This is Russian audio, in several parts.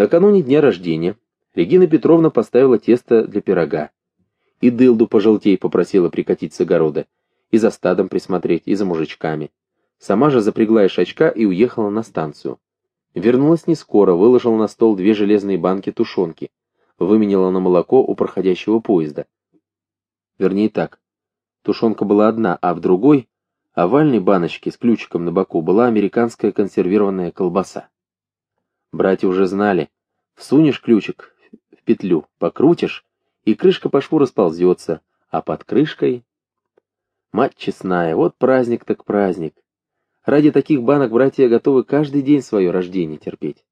Накануне дня рождения Регина Петровна поставила тесто для пирога. И дылду пожелтей попросила прикатить с огорода, и за стадом присмотреть, и за мужичками. Сама же запрягла ишачка и уехала на станцию. Вернулась не скоро, выложила на стол две железные банки тушенки, выменила на молоко у проходящего поезда. Вернее так, тушенка была одна, а в другой, овальной баночке с ключиком на боку, была американская консервированная колбаса. Братья уже знали, всунешь ключик в петлю, покрутишь, и крышка по шву расползется, а под крышкой... Мать честная, вот праздник так праздник. Ради таких банок братья готовы каждый день свое рождение терпеть.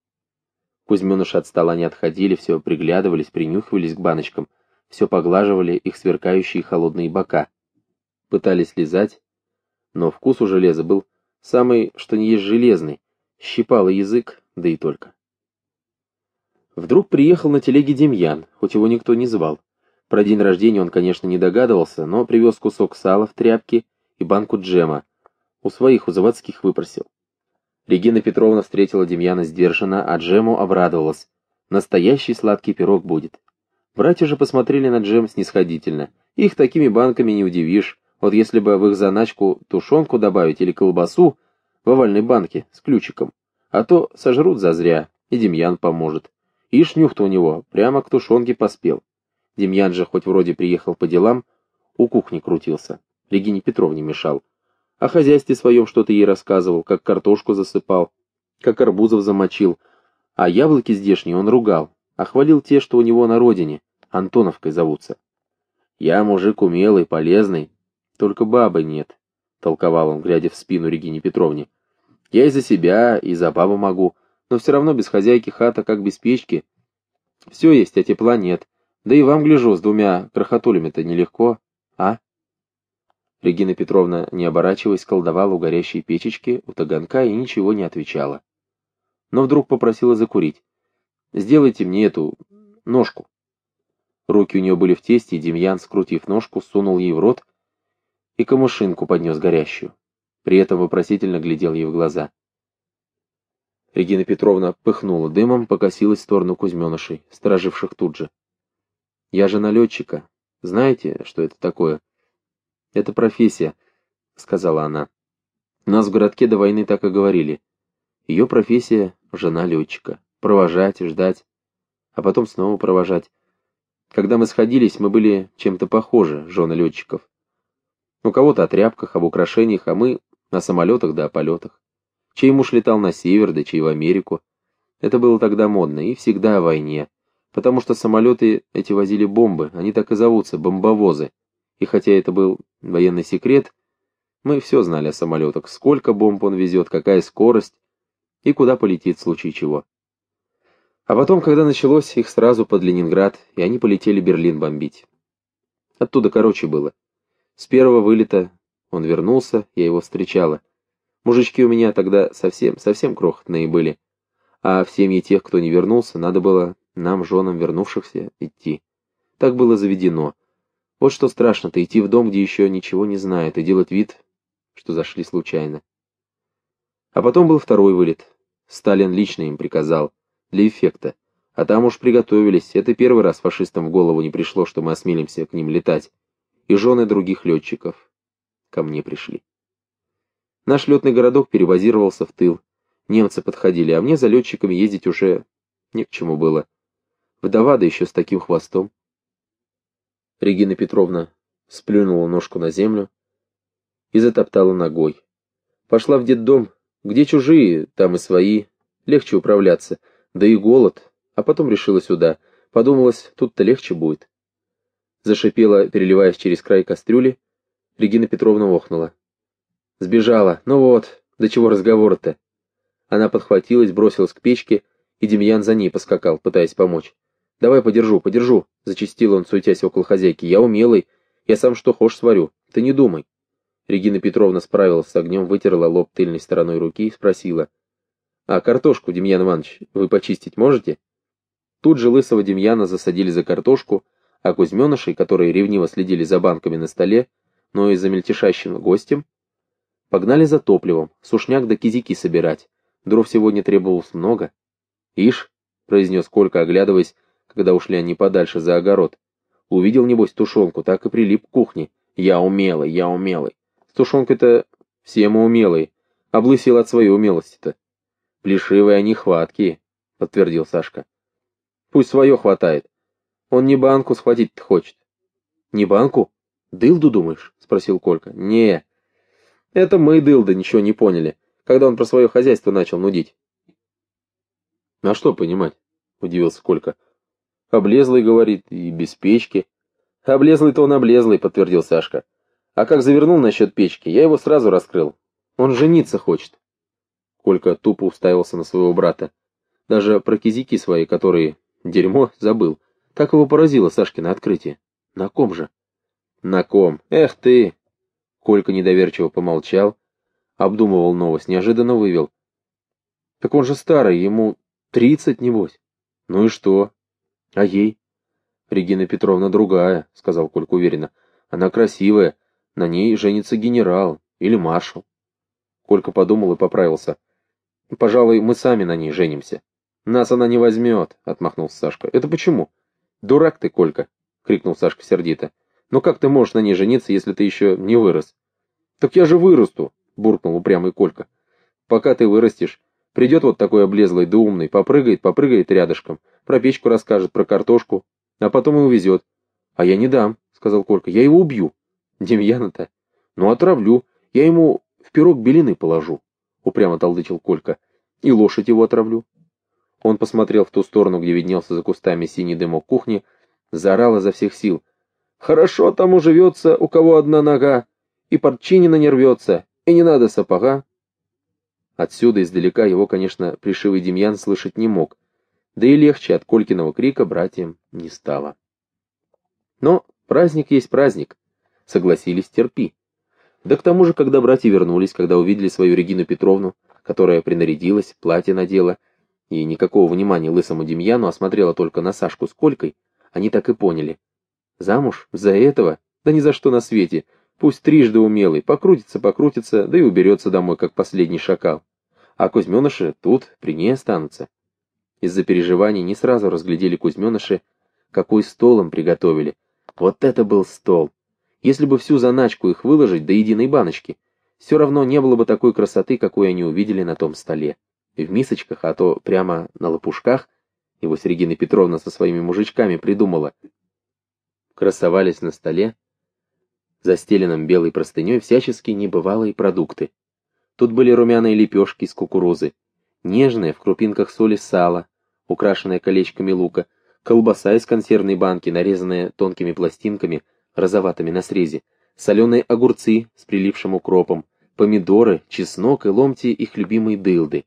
Кузьменыши от стола не отходили, все приглядывались, принюхивались к баночкам, все поглаживали их сверкающие холодные бока. Пытались лизать, но вкус у железа был самый, что не есть железный, щипало язык, да и только. Вдруг приехал на телеге Демьян, хоть его никто не звал. Про день рождения он, конечно, не догадывался, но привез кусок сала в тряпке и банку джема, у своих, у заводских выпросил. Регина Петровна встретила Демьяна сдержанно, а Джему обрадовалась. Настоящий сладкий пирог будет. Братья же посмотрели на Джем снисходительно. Их такими банками не удивишь. Вот если бы в их заначку тушенку добавить или колбасу в овальной банке с ключиком. А то сожрут зазря, и Демьян поможет. Ишь нюх-то у него, прямо к тушенке поспел. Демьян же хоть вроде приехал по делам, у кухни крутился. Регине Петровне мешал. О хозяйстве своем что-то ей рассказывал, как картошку засыпал, как арбузов замочил, а яблоки здешние он ругал, а хвалил те, что у него на родине, Антоновкой зовутся. «Я мужик умелый, полезный, только бабы нет», — толковал он, глядя в спину Регине Петровне. «Я и за себя, и за бабу могу, но все равно без хозяйки хата, как без печки. Все есть, а тепла нет, да и вам, гляжу, с двумя крохотулями-то нелегко, а?» Регина Петровна, не оборачиваясь, колдовала у горящей печечки, у таганка и ничего не отвечала. Но вдруг попросила закурить. «Сделайте мне эту... ножку». Руки у нее были в тесте, и Демьян, скрутив ножку, сунул ей в рот и камушинку поднес горящую. При этом вопросительно глядел ей в глаза. Регина Петровна пыхнула дымом, покосилась в сторону Кузьменышей, стороживших тут же. «Я же налетчика. Знаете, что это такое?» «Это профессия», — сказала она. «Нас в городке до войны так и говорили. Ее профессия — жена летчика. Провожать, ждать, а потом снова провожать. Когда мы сходились, мы были чем-то похожи, жены летчиков. У кого-то о тряпках, об украшениях, а мы на самолетах да о полетах. Чей муж летал на север, да чей в Америку. Это было тогда модно, и всегда о войне. Потому что самолеты эти возили бомбы, они так и зовутся, бомбовозы. И хотя это был военный секрет, мы все знали о самолетах, сколько бомб он везет, какая скорость и куда полетит в случае чего. А потом, когда началось, их сразу под Ленинград, и они полетели Берлин бомбить. Оттуда короче было. С первого вылета он вернулся, я его встречала. Мужички у меня тогда совсем, совсем крохотные были. А в семьи тех, кто не вернулся, надо было нам, женам вернувшихся, идти. Так было заведено. Вот что страшно-то, идти в дом, где еще ничего не знают, и делать вид, что зашли случайно. А потом был второй вылет. Сталин лично им приказал, для эффекта. А там уж приготовились, это первый раз фашистам в голову не пришло, что мы осмелимся к ним летать. И жены других летчиков ко мне пришли. Наш летный городок перебазировался в тыл. Немцы подходили, а мне за летчиками ездить уже не к чему было. Вдова, да еще с таким хвостом. Регина Петровна сплюнула ножку на землю и затоптала ногой. Пошла в детдом, где чужие, там и свои, легче управляться, да и голод, а потом решила сюда, подумалось, тут-то легче будет. Зашипела, переливаясь через край кастрюли, Регина Петровна охнула. Сбежала, ну вот, до чего разговор-то. Она подхватилась, бросилась к печке, и Демьян за ней поскакал, пытаясь помочь. «Давай подержу, подержу», — зачастил он, суетясь около хозяйки. «Я умелый, я сам что хошь сварю, ты не думай». Регина Петровна справилась с огнем, вытерла лоб тыльной стороной руки и спросила. «А картошку, Демьян Иванович, вы почистить можете?» Тут же лысого Демьяна засадили за картошку, а Кузьменышей, которые ревниво следили за банками на столе, но и за мельтешащим гостем, погнали за топливом, сушняк да кизики собирать. Дров сегодня требовалось много. Ишь, произнес Колька, оглядываясь, когда ушли они подальше за огород. Увидел, небось, тушенку, так и прилип к кухне. Я умелый, я умелый. С тушенкой-то все мы умелые. Облысел от своей умелости-то. Плешивые они хваткие, подтвердил Сашка. Пусть свое хватает. Он не банку схватить-то хочет. Не банку? Дылду, думаешь? Спросил Колька. Не. Это мы, дылда, ничего не поняли, когда он про свое хозяйство начал нудить. А что понимать? Удивился Колька. Облезлый, говорит, и без печки. Облезлый-то он облезлый, подтвердил Сашка. А как завернул насчет печки, я его сразу раскрыл. Он жениться хочет. Колька тупо уставился на своего брата. Даже про кизики свои, которые... Дерьмо, забыл. Так его поразило Сашкино открытие. На ком же? На ком? Эх ты! Колька недоверчиво помолчал, обдумывал новость, неожиданно вывел. Так он же старый, ему тридцать, небось. Ну и что? А ей? Регина Петровна другая, сказал Колька уверенно. Она красивая, на ней женится генерал или маршал. Колька подумал и поправился. Пожалуй, мы сами на ней женимся. Нас она не возьмет, отмахнулся Сашка. Это почему? Дурак ты, Колька, крикнул Сашка сердито. Ну как ты можешь на ней жениться, если ты еще не вырос? Так я же вырасту, буркнул упрямый Колька. Пока ты вырастешь, придет вот такой облезлый да умный, попрыгает, попрыгает рядышком, про печку расскажет, про картошку, а потом и увезет. А я не дам, сказал Колька, я его убью. Демьяна-то? Ну отравлю, я ему в пирог белины положу, упрямо толдычил Колька, и лошадь его отравлю. Он посмотрел в ту сторону, где виднелся за кустами синий дымок кухни, заорал изо всех сил. «Хорошо тому живется, у кого одна нога, и порчинина не рвется, и не надо сапога». Отсюда издалека его, конечно, пришивый Демьян слышать не мог, да и легче от Колькиного крика братьям не стало. Но праздник есть праздник, согласились, терпи. Да к тому же, когда братья вернулись, когда увидели свою Регину Петровну, которая принарядилась, платье надела, и никакого внимания лысому Демьяну осмотрела только на Сашку с Колькой, они так и поняли. Замуж? За этого? Да ни за что на свете. Пусть трижды умелый, покрутится, покрутится, да и уберется домой, как последний шакал. А Кузьменыши тут, при ней останутся. Из-за переживаний не сразу разглядели Кузьменыши, какой стол им приготовили. Вот это был стол! Если бы всю заначку их выложить до единой баночки, все равно не было бы такой красоты, какой они увидели на том столе. В мисочках, а то прямо на лопушках, его Регина Петровна со своими мужичками придумала, красовались на столе, застеленном белой простыней, всяческие небывалые продукты. Тут были румяные лепешки из кукурузы, нежное в крупинках соли сало, украшенное колечками лука, колбаса из консервной банки, нарезанная тонкими пластинками, розоватыми на срезе, соленые огурцы с прилипшим укропом, помидоры, чеснок и ломти их любимой дылды.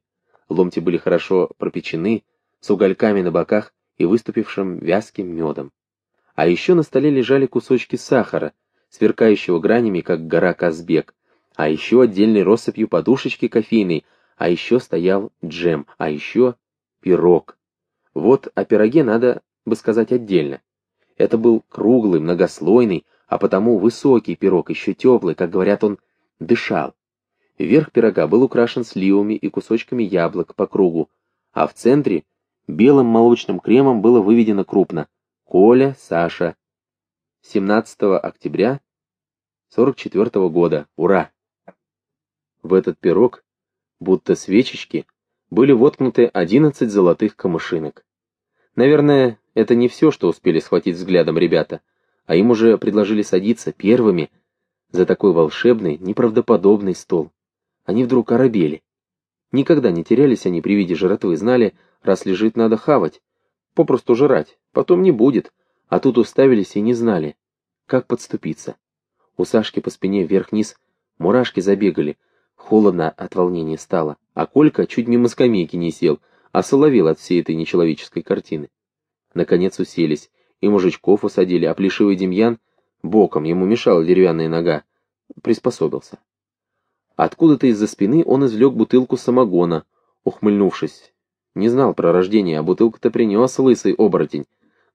Ломти были хорошо пропечены, с угольками на боках и выступившим вязким медом. А еще на столе лежали кусочки сахара, сверкающего гранями, как гора Казбек, а еще отдельной россыпью подушечки кофейной, а еще стоял джем, а еще пирог. Вот о пироге надо бы сказать отдельно. Это был круглый, многослойный, а потому высокий пирог, еще теплый, как говорят, он дышал. Верх пирога был украшен сливами и кусочками яблок по кругу, а в центре белым молочным кремом было выведено крупно «Коля, Саша». 17 октября 44 -го года. Ура! В этот пирог, будто свечечки, были воткнуты 11 золотых камышинок. Наверное, это не все, что успели схватить взглядом ребята, а им уже предложили садиться первыми за такой волшебный, неправдоподобный стол. Они вдруг оробели. Никогда не терялись они при виде жратвы, знали, раз лежит, надо хавать, попросту жрать, потом не будет, а тут уставились и не знали, как подступиться. У Сашки по спине вверх-вниз мурашки забегали, холодно от волнения стало, а Колька чуть мимо скамейки не сел, а соловел от всей этой нечеловеческой картины. Наконец уселись, и мужичков усадили, а плешивый Демьян, боком ему мешала деревянная нога, приспособился. Откуда-то из-за спины он извлек бутылку самогона, ухмыльнувшись. Не знал про рождение, а бутылку-то принес лысый оборотень.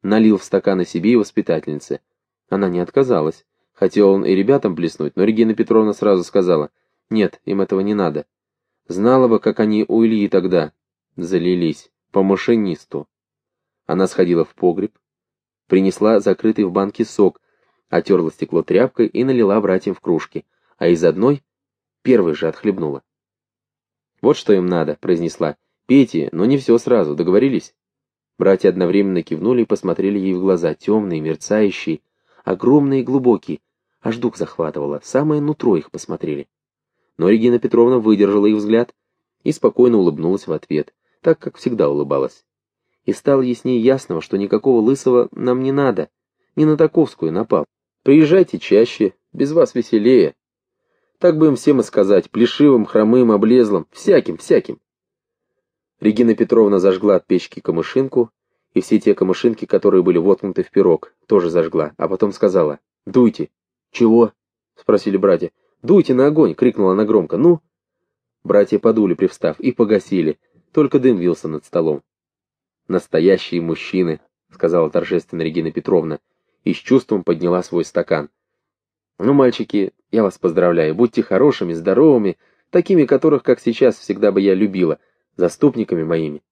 Налил в стаканы себе и воспитательнице. Она не отказалась. Хотел он и ребятам плеснуть, но Регина Петровна сразу сказала, нет, им этого не надо. Знала бы, как они у Ильи тогда залились, по машинисту. Она сходила в погреб, принесла закрытый в банке сок, отерла стекло тряпкой и налила братьям в кружки, а из одной первой же отхлебнула. «Вот что им надо», — произнесла. «Пейте, но не все сразу, договорились?» Братья одновременно кивнули и посмотрели ей в глаза, темные, мерцающие, огромные и глубокие. Аж дух захватывало, самое нутро их посмотрели. Но Регина Петровна выдержала их взгляд и спокойно улыбнулась в ответ, так, как всегда улыбалась. И стало яснее ясного, что никакого лысого нам не надо, не на Таковскую напал. Приезжайте чаще, без вас веселее. Так бы им всем и сказать, плешивым, хромым, облезлым, всяким, всяким. Регина Петровна зажгла от печки камышинку, и все те камышинки, которые были воткнуты в пирог, тоже зажгла, а потом сказала «Дуйте». «Чего?» — спросили братья. «Дуйте на огонь!» — крикнула она громко. «Ну?» Братья подули, привстав, и погасили, только дым вился над столом. «Настоящие мужчины», — сказала торжественно Регина Петровна, и с чувством подняла свой стакан. «Ну, мальчики, я вас поздравляю, будьте хорошими, здоровыми, такими, которых, как сейчас, всегда бы я любила, заступниками моими».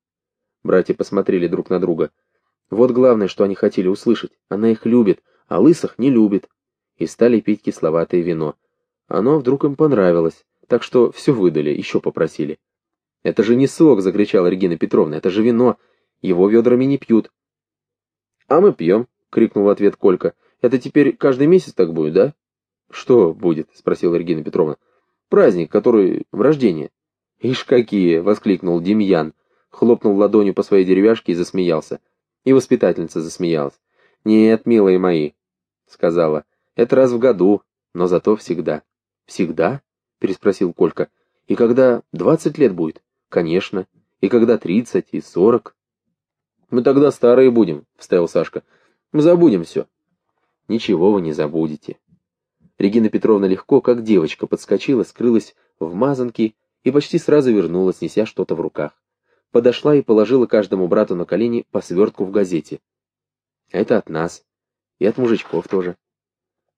Братья посмотрели друг на друга. Вот главное, что они хотели услышать. Она их любит, а лысых не любит. И стали пить кисловатое вино. Оно вдруг им понравилось, так что все выдали, еще попросили. «Это же не сок!» — закричала Регина Петровна. «Это же вино! Его ведрами не пьют!» «А мы пьем!» — крикнул в ответ Колька. «Это теперь каждый месяц так будет, да?» «Что будет?» — спросила Регина Петровна. «Праздник, который в рождение». «Ишь какие!» — воскликнул Демьян хлопнул ладонью по своей деревяшке и засмеялся. И воспитательница засмеялась. «Нет, милые мои», — сказала, — «это раз в году, но зато всегда». «Всегда?» — переспросил Колька. «И когда двадцать лет будет?» «Конечно. И когда тридцать и сорок?» «Мы тогда старые будем», — вставил Сашка. «Мы забудем все». «Ничего вы не забудете». Регина Петровна легко, как девочка, подскочила, скрылась в мазанке и почти сразу вернулась, неся что-то в руках подошла и положила каждому брату на колени по свертку в газете. Это от нас. И от мужичков тоже.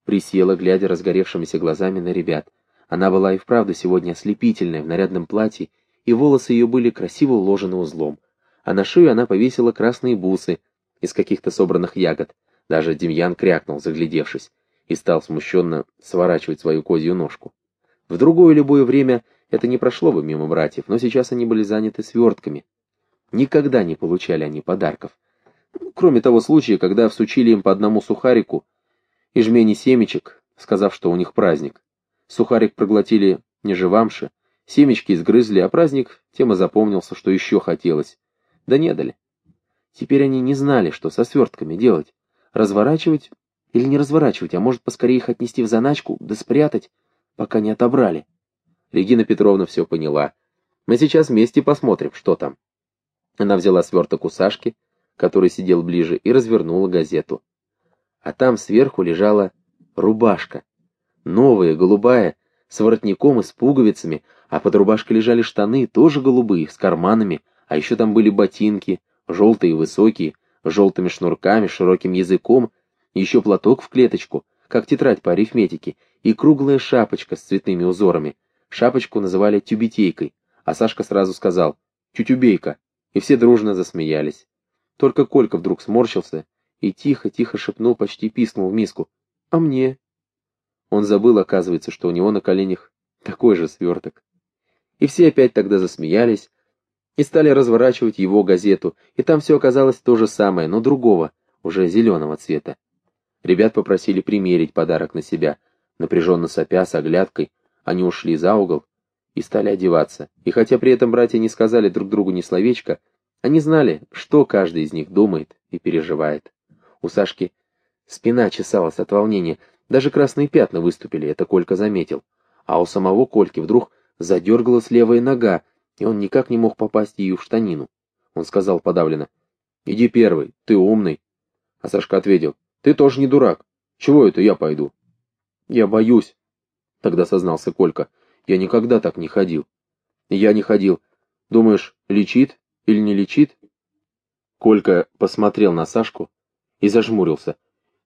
Присела, глядя разгоревшимися глазами на ребят. Она была и вправду сегодня ослепительная, в нарядном платье, и волосы ее были красиво уложены узлом. А на шею она повесила красные бусы из каких-то собранных ягод. Даже Демьян крякнул, заглядевшись, и стал смущенно сворачивать свою козью ножку. В другое любое время это не прошло бы мимо братьев, но сейчас они были заняты свертками. Никогда не получали они подарков. Кроме того случая, когда всучили им по одному сухарику и жмени семечек, сказав, что у них праздник. Сухарик проглотили не живамши, семечки изгрызли, а праздник тем и запомнился, что еще хотелось. Да не дали. Теперь они не знали, что со свертками делать. Разворачивать или не разворачивать, а может поскорее их отнести в заначку, да спрятать, пока не отобрали. Регина Петровна все поняла. Мы сейчас вместе посмотрим, что там. Она взяла сверток у Сашки, который сидел ближе, и развернула газету. А там сверху лежала рубашка. Новая, голубая, с воротником и с пуговицами, а под рубашкой лежали штаны, тоже голубые, с карманами, а еще там были ботинки, желтые высокие, с желтыми шнурками, широким языком, еще платок в клеточку, как тетрадь по арифметике, и круглая шапочка с цветными узорами, Шапочку называли тюбетейкой, а Сашка сразу сказал «тютюбейка», и все дружно засмеялись. Только Колька вдруг сморщился и тихо-тихо шепнул, почти писнул в миску «А мне?» Он забыл, оказывается, что у него на коленях такой же сверток. И все опять тогда засмеялись и стали разворачивать его газету, и там все оказалось то же самое, но другого, уже зеленого цвета. Ребят попросили примерить подарок на себя, напряженно сопя с оглядкой, они ушли за угол и стали одеваться. И хотя при этом братья не сказали друг другу ни словечка, они знали, что каждый из них думает и переживает. У Сашки спина чесалась от волнения, даже красные пятна выступили, это Колька заметил. А у самого Кольки вдруг задергалась левая нога, и он никак не мог попасть ею в штанину. Он сказал подавленно, «Иди первый, ты умный». А Сашка ответил, «Ты тоже не дурак. Чего это я пойду?» «Я боюсь», Тогда сознался Колька. Я никогда так не ходил. Я не ходил. Думаешь, лечит или не лечит? Колька посмотрел на Сашку и зажмурился.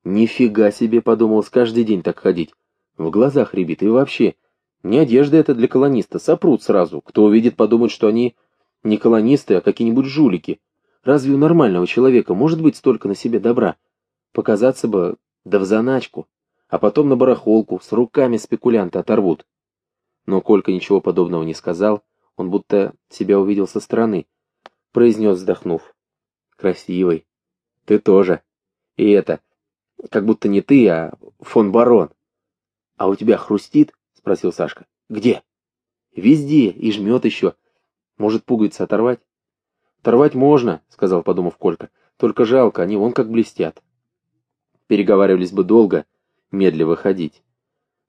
Нифига себе, подумал, каждый день так ходить. В глазах ребит и вообще. Не одежда это для колониста, сопрут сразу. Кто увидит, подумает, что они не колонисты, а какие-нибудь жулики. Разве у нормального человека может быть столько на себе добра? Показаться бы, да в заначку, а потом на барахолку, с руками спекулянта оторвут. Но Колька ничего подобного не сказал, он будто себя увидел со стороны, произнес, вздохнув. Красивый. Ты тоже. И это, как будто не ты, а фон барон. А у тебя хрустит? Спросил Сашка. Где? Везде, и жмет еще. Может, пуговицы оторвать? Оторвать можно, сказал, подумав Колька. Только жалко, они вон как блестят. Переговаривались бы долго, медленно ходить.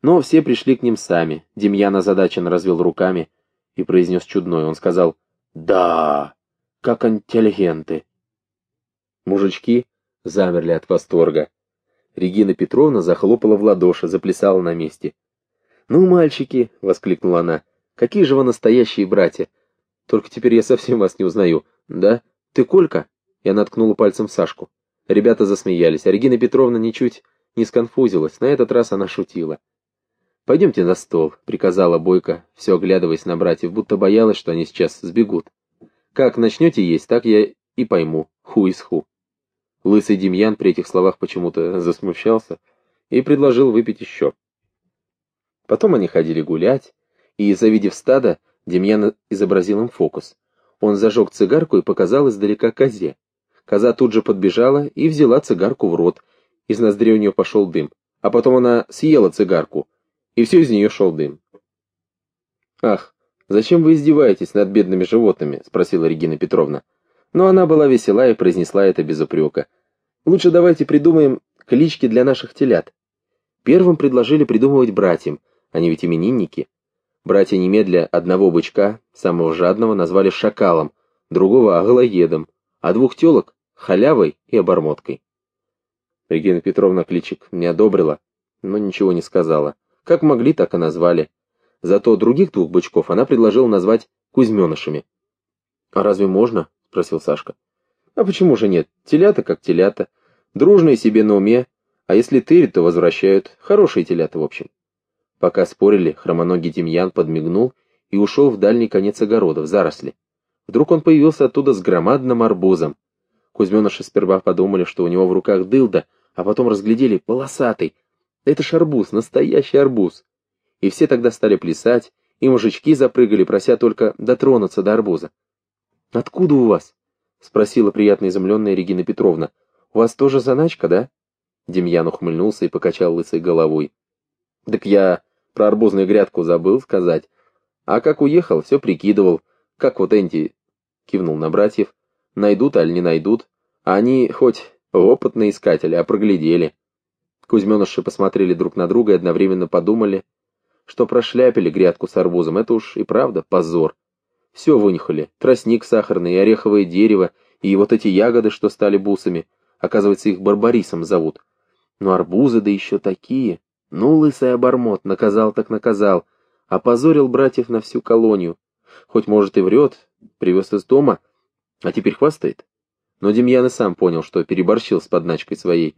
Но все пришли к ним сами. Демьян озадаченно развел руками и произнес чудной. Он сказал «Да, как интеллигенты». Мужички замерли от восторга. Регина Петровна захлопала в ладоши, заплясала на месте. «Ну, мальчики!» — воскликнула она. «Какие же вы настоящие братья! Только теперь я совсем вас не узнаю. Да? Ты Колька?» Я наткнула пальцем Сашку. Ребята засмеялись, а Регина Петровна ничуть не сконфузилась. На этот раз она шутила. «Пойдемте на стол», — приказала Бойко, все оглядываясь на братьев, будто боялась, что они сейчас сбегут. «Как начнете есть, так я и пойму, ху из ху». Лысый Демьян при этих словах почему-то засмущался и предложил выпить еще. Потом они ходили гулять, и, завидев стадо, Демьян изобразил им фокус. Он зажег цигарку и показал издалека козе. Коза тут же подбежала и взяла цигарку в рот. Из ноздрей у нее пошел дым. А потом она съела цигарку, и все из нее шел дым. «Ах, зачем вы издеваетесь над бедными животными?» — спросила Регина Петровна. Но она была весела и произнесла это без упрека. «Лучше давайте придумаем клички для наших телят». Первым предложили придумывать братьям, они ведь именинники. Братья немедля одного бычка, самого жадного, назвали шакалом, другого — аглоедом, а двух телок — халявой и обормоткой. Регина Петровна кличек не одобрила, но ничего не сказала. Как могли, так и назвали. Зато других двух бычков она предложила назвать кузьменышами. «А разве можно?» — спросил Сашка. «А почему же нет? Телята как телята. Дружные себе на уме. А если тырят, то возвращают. Хорошие телята, в общем». Пока спорили, хромоногий Демьян подмигнул и ушел в дальний конец огорода, в заросли. Вдруг он появился оттуда с громадным арбузом. Кузьменыши сперва подумали, что у него в руках дылда, а потом разглядели полосатый, это ж арбуз, настоящий арбуз. И все тогда стали плясать, и мужички запрыгали, прося только дотронуться до арбуза. «Откуда у вас?» — спросила приятно изумленная Регина Петровна. «У вас тоже заначка, да?» Демьян ухмыльнулся и покачал лысой головой. «Так я про арбузную грядку забыл сказать. А как уехал, все прикидывал, как вот Энти...» — кивнул на братьев. «Найдут, аль не найдут. А они хоть опытные искатели, а проглядели. Кузьменыши посмотрели друг на друга и одновременно подумали, что прошляпили грядку с арбузом. Это уж и правда позор. Все вынюхали. Тростник сахарный, ореховое дерево, и вот эти ягоды, что стали бусами. Оказывается, их барбарисом зовут. Но арбузы да еще такие. Ну, лысый обормот, наказал так наказал. Опозорил братьев на всю колонию. Хоть, может, и врет, привез из дома, а теперь хвастает. Но Демьян и сам понял, что переборщил с подначкой своей.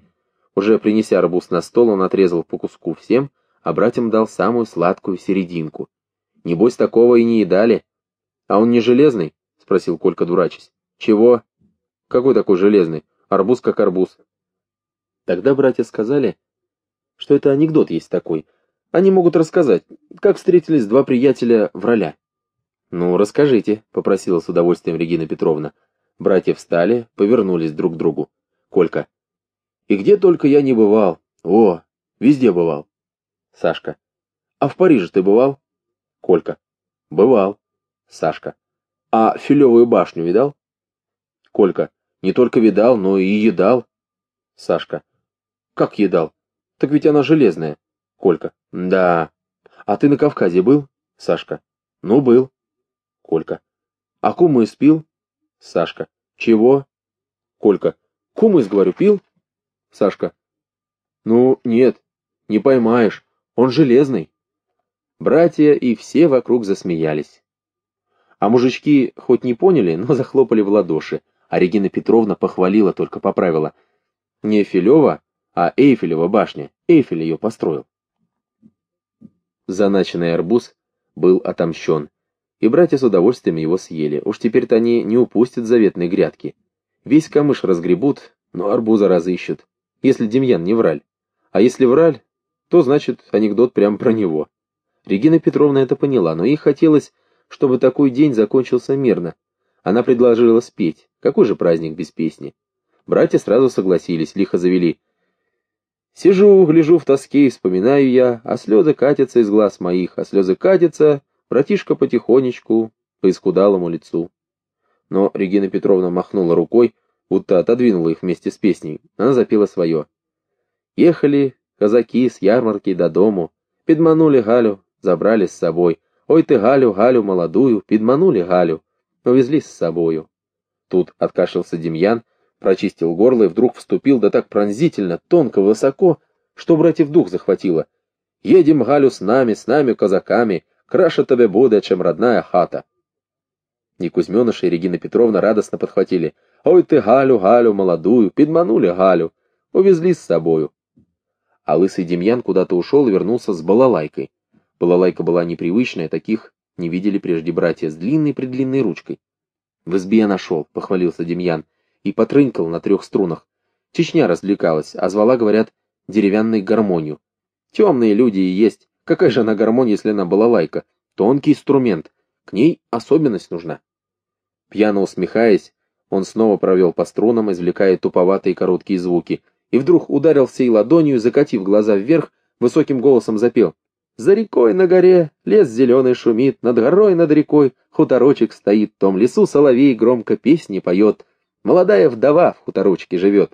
Уже принеся арбуз на стол, он отрезал по куску всем, а братьям дал самую сладкую серединку. Небось, такого и не едали. А он не железный? — спросил Колька, дурачись. Чего? Какой такой железный? Арбуз как арбуз. Тогда братья сказали, что это анекдот есть такой. Они могут рассказать, как встретились два приятеля в роля. «Ну, расскажите», — попросила с удовольствием Регина Петровна. Братья встали, повернулись друг к другу. Колька. И где только я не бывал. О, везде бывал. Сашка. А в Париже ты бывал? Колька. Бывал. Сашка. А Филевую башню видал? Колька. Не только видал, но и едал. Сашка. Как едал? Так ведь она железная. Колька. Да. А ты на Кавказе был? Сашка. Ну, был. Колька. А кумыс пил? Сашка. Чего? Колька. Кумыс, говорю, пил? Сашка. Ну, нет, не поймаешь, он железный. Братья и все вокруг засмеялись. А мужички хоть не поняли, но захлопали в ладоши, а Регина Петровна похвалила, только поправила. Не Филева, а Эйфелева башня. Эйфель ее построил. Заначенный арбуз был отомщен, и братья с удовольствием его съели. Уж теперь-то они не упустят заветной грядки. Весь камыш разгребут, но арбуза разыщут, если Демьян не враль. А если враль, то значит анекдот прямо про него. Регина Петровна это поняла, но ей хотелось, чтобы такой день закончился мирно. Она предложила спеть. Какой же праздник без песни? Братья сразу согласились, лихо завели. Сижу, гляжу в тоске и вспоминаю я, а слезы катятся из глаз моих, а слезы катятся, братишка потихонечку по искудалому лицу. Но Регина Петровна махнула рукой, будто отодвинула их вместе с песней. Она запела свое. Ехали казаки с ярмарки до дому, подманули Галю, забрали с собой. Ой ты, Галю, Галю молодую, подманули Галю, увезли с собою. Тут откашлялся Демьян, прочистил горло и вдруг вступил да так пронзительно, тонко, высоко, что братьев дух захватило. «Едем, Галю, с нами, с нами, казаками, краще тебе буде, чем родная хата». И Кузьменыша и Регина Петровна радостно подхватили. «Ой ты, Галю, Галю, молодую, подманули Галю, увезли с собою». А лысый Демьян куда-то ушел и вернулся с балалайкой. Балалайка была непривычная, таких не видели прежде братья, с длинной-предлинной ручкой. «В избе я нашел», — похвалился Демьян, и потрынкал на трех струнах. Чечня развлекалась, а звала, говорят, деревянной гармонию. Темные люди и есть. Какая же она гармония, если она балалайка? Тонкий инструмент. К ней особенность нужна. Пьяно усмехаясь, он снова провел по струнам, извлекая туповатые короткие звуки, и вдруг ударил всей ладонью, закатив глаза вверх, высоким голосом запел. За рекой на горе лес зеленый шумит, над горой, над рекой хуторочек стоит, в том лесу соловей громко песни поет, молодая вдова в хуторочке живет.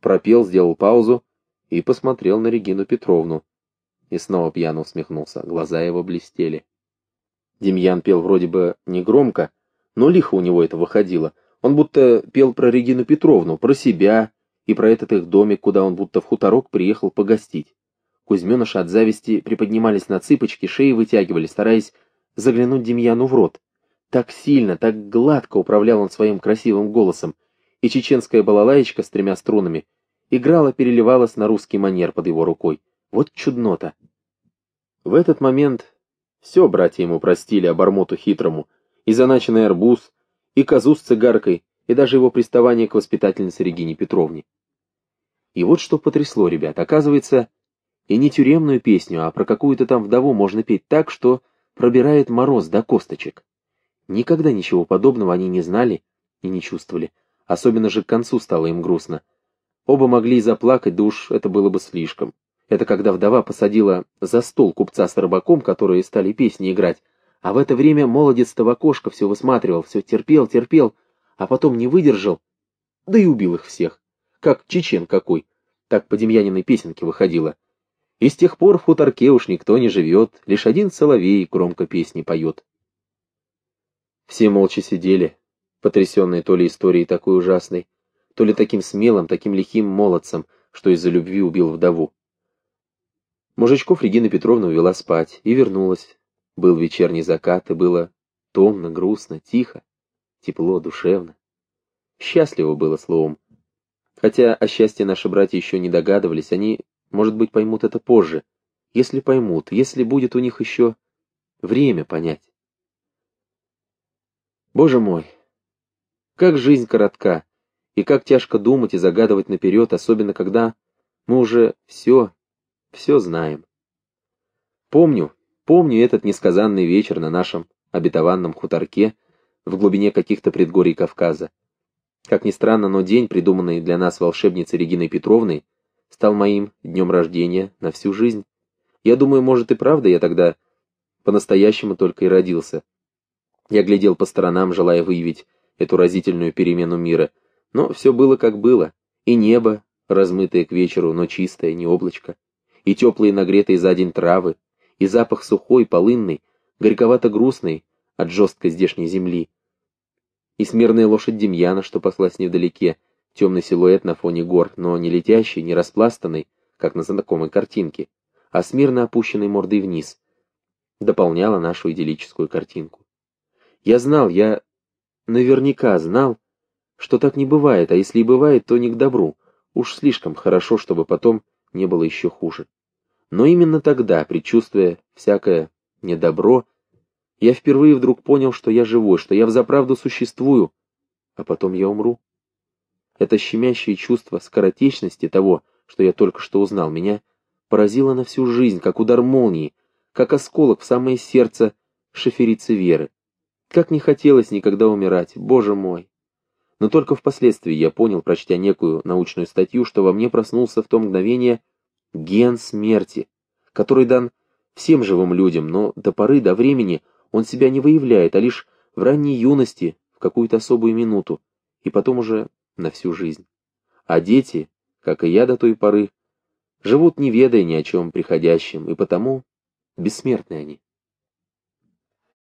Пропел, сделал паузу и посмотрел на Регину Петровну. И снова пьяно усмехнулся, глаза его блестели. Демьян пел вроде бы негромко, но лихо у него это выходило. Он будто пел про Регину Петровну, про себя и про этот их домик, куда он будто в хуторок приехал погостить. Кузьменыши от зависти приподнимались на цыпочки, шеи вытягивали, стараясь заглянуть Демьяну в рот. Так сильно, так гладко управлял он своим красивым голосом, и чеченская балалаечка с тремя струнами играла, переливалась на русский манер под его рукой. Вот чуднота. В этот момент все братья ему простили обормоту хитрому, и заначенный арбуз, и козу с цигаркой, и даже его приставание к воспитательнице Регине Петровне. И вот что потрясло ребят. Оказывается, и не тюремную песню, а про какую-то там вдову можно петь так, что пробирает мороз до косточек. Никогда ничего подобного они не знали и не чувствовали. Особенно же к концу стало им грустно. Оба могли и заплакать, да уж это было бы слишком. Это когда вдова посадила за стол купца с рыбаком, которые стали песни играть, а в это время молодец-то в окошко все высматривал, все терпел, терпел, а потом не выдержал, да и убил их всех. Как чечен какой. Так по Демьяниной песенке выходило. И с тех пор в хуторке уж никто не живет, лишь один соловей громко песни поет. Все молча сидели, потрясенные то ли историей такой ужасной, то ли таким смелым, таким лихим молодцем, что из-за любви убил вдову. Мужичков Регина Петровна увела спать и вернулась. Был вечерний закат, и было томно, грустно, тихо, тепло, душевно. Счастливо было словом. Хотя о счастье наши братья еще не догадывались, они может быть, поймут это позже. Если поймут, если будет у них еще время понять. Боже мой, как жизнь коротка, и как тяжко думать и загадывать наперед, особенно когда мы уже все, все знаем. Помню, помню этот несказанный вечер на нашем обетованном хуторке в глубине каких-то предгорий Кавказа. Как ни странно, но день, придуманный для нас волшебницей Региной Петровной, стал моим днем рождения на всю жизнь. Я думаю, может и правда я тогда по-настоящему только и родился. Я глядел по сторонам, желая выявить эту разительную перемену мира, но все было как было, и небо, размытое к вечеру, но чистое, не облачко, и теплые нагретые за день травы, и запах сухой, полынный, горьковато-грустный от жесткой здешней земли, и смирная лошадь Демьяна, что паслась невдалеке, темный силуэт на фоне гор, но не летящий, не распластанный, как на знакомой картинке, а смирно опущенный мордой вниз, дополняла нашу идиллическую картинку. Я знал, я наверняка знал, что так не бывает, а если и бывает, то не к добру, уж слишком хорошо, чтобы потом не было еще хуже. Но именно тогда, предчувствуя всякое недобро, я впервые вдруг понял, что я живой, что я взаправду существую, а потом я умру. Это щемящее чувство скоротечности того, что я только что узнал, меня поразило на всю жизнь, как удар молнии, как осколок в самое сердце шоферицы Веры. Как не хотелось никогда умирать, боже мой! Но только впоследствии я понял, прочтя некую научную статью, что во мне проснулся в то мгновение ген смерти, который дан всем живым людям, но до поры до времени он себя не выявляет, а лишь в ранней юности, в какую-то особую минуту, и потом уже на всю жизнь. А дети, как и я до той поры, живут не ведая ни о чем приходящем, и потому бессмертны они.